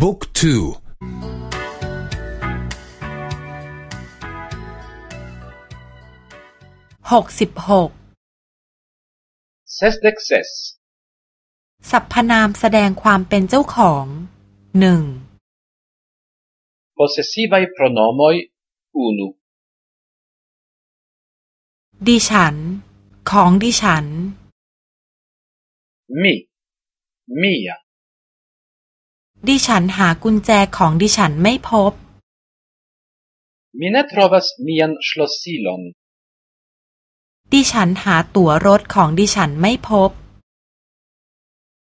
บุ๊กทูหกสิบหกเซสเด็กเซสสรรพนามแสดงความเป็นเจ้าของหนึ่ง possessivae pronomoi unu ดิฉัน ของดิฉัน mi mia ดิฉันหากุญแจของดิฉันไม่พบ mi ne trovas mian schlossilon ดิฉันหาตั๋วรถของดิฉันไม่พบ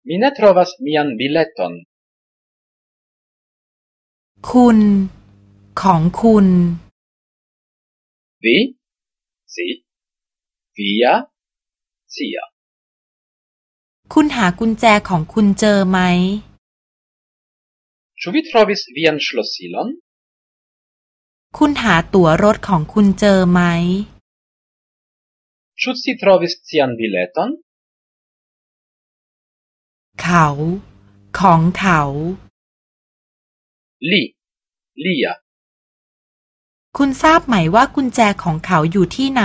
mi ne trovas mian bileton คุณ ของคุณ vi si via sia คุณหากุญแจของคุณเจอไหม Ĉu vi trovis vian ŝlosilon? คุณหาตั๋วรถของคุณเจอไหม Ĉu ci trovis cian bileton? เขา ของเขา Li lia คุณทราบไหมว่ากุญแจของเขาอยู่ที่ไหน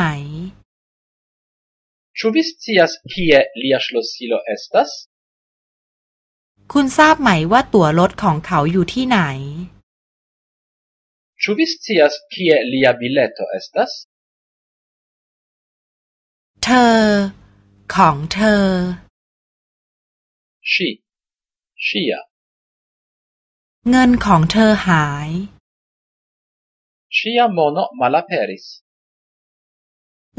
Ĉu vi scias kie lia ŝlosilo estas? คุณทราบไหมว่าตั๋วรถของเขาอยู่ที่ไหน Ĉu vi scias kie lia bileto estas? เธอ ของเธอ Ŝi ŝia เงินของเธอหาย Ŝia mono malaperis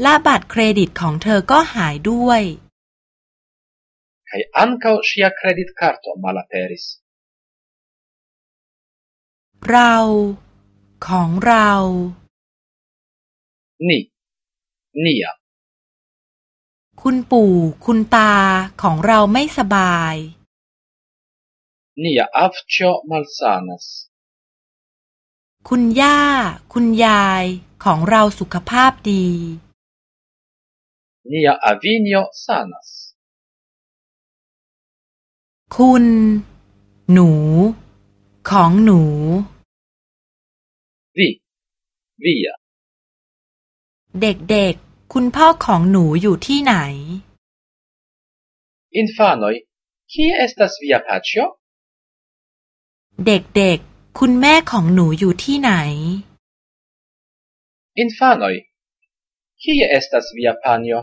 และบัตรเครดิตของเธอก็หายด้วย kaj ankaŭ ŝia kreditkarto malaperis เรา ของเรา ni nia คุณปู่ คุณตาของเราไม่สบาย nia avĉjo malsanas คุณย่า คุณยายของเราสุขภาพดี nia avinjo sanas คุณ หนู ของหนู vi via เด็กๆ คุณพ่อของหนูอยู่ที่ไหน infanoj kie estas via paĉjo เด็กๆ คุณแม่ของหนูอยู่ที่ไหน infanoj kie estas via panjo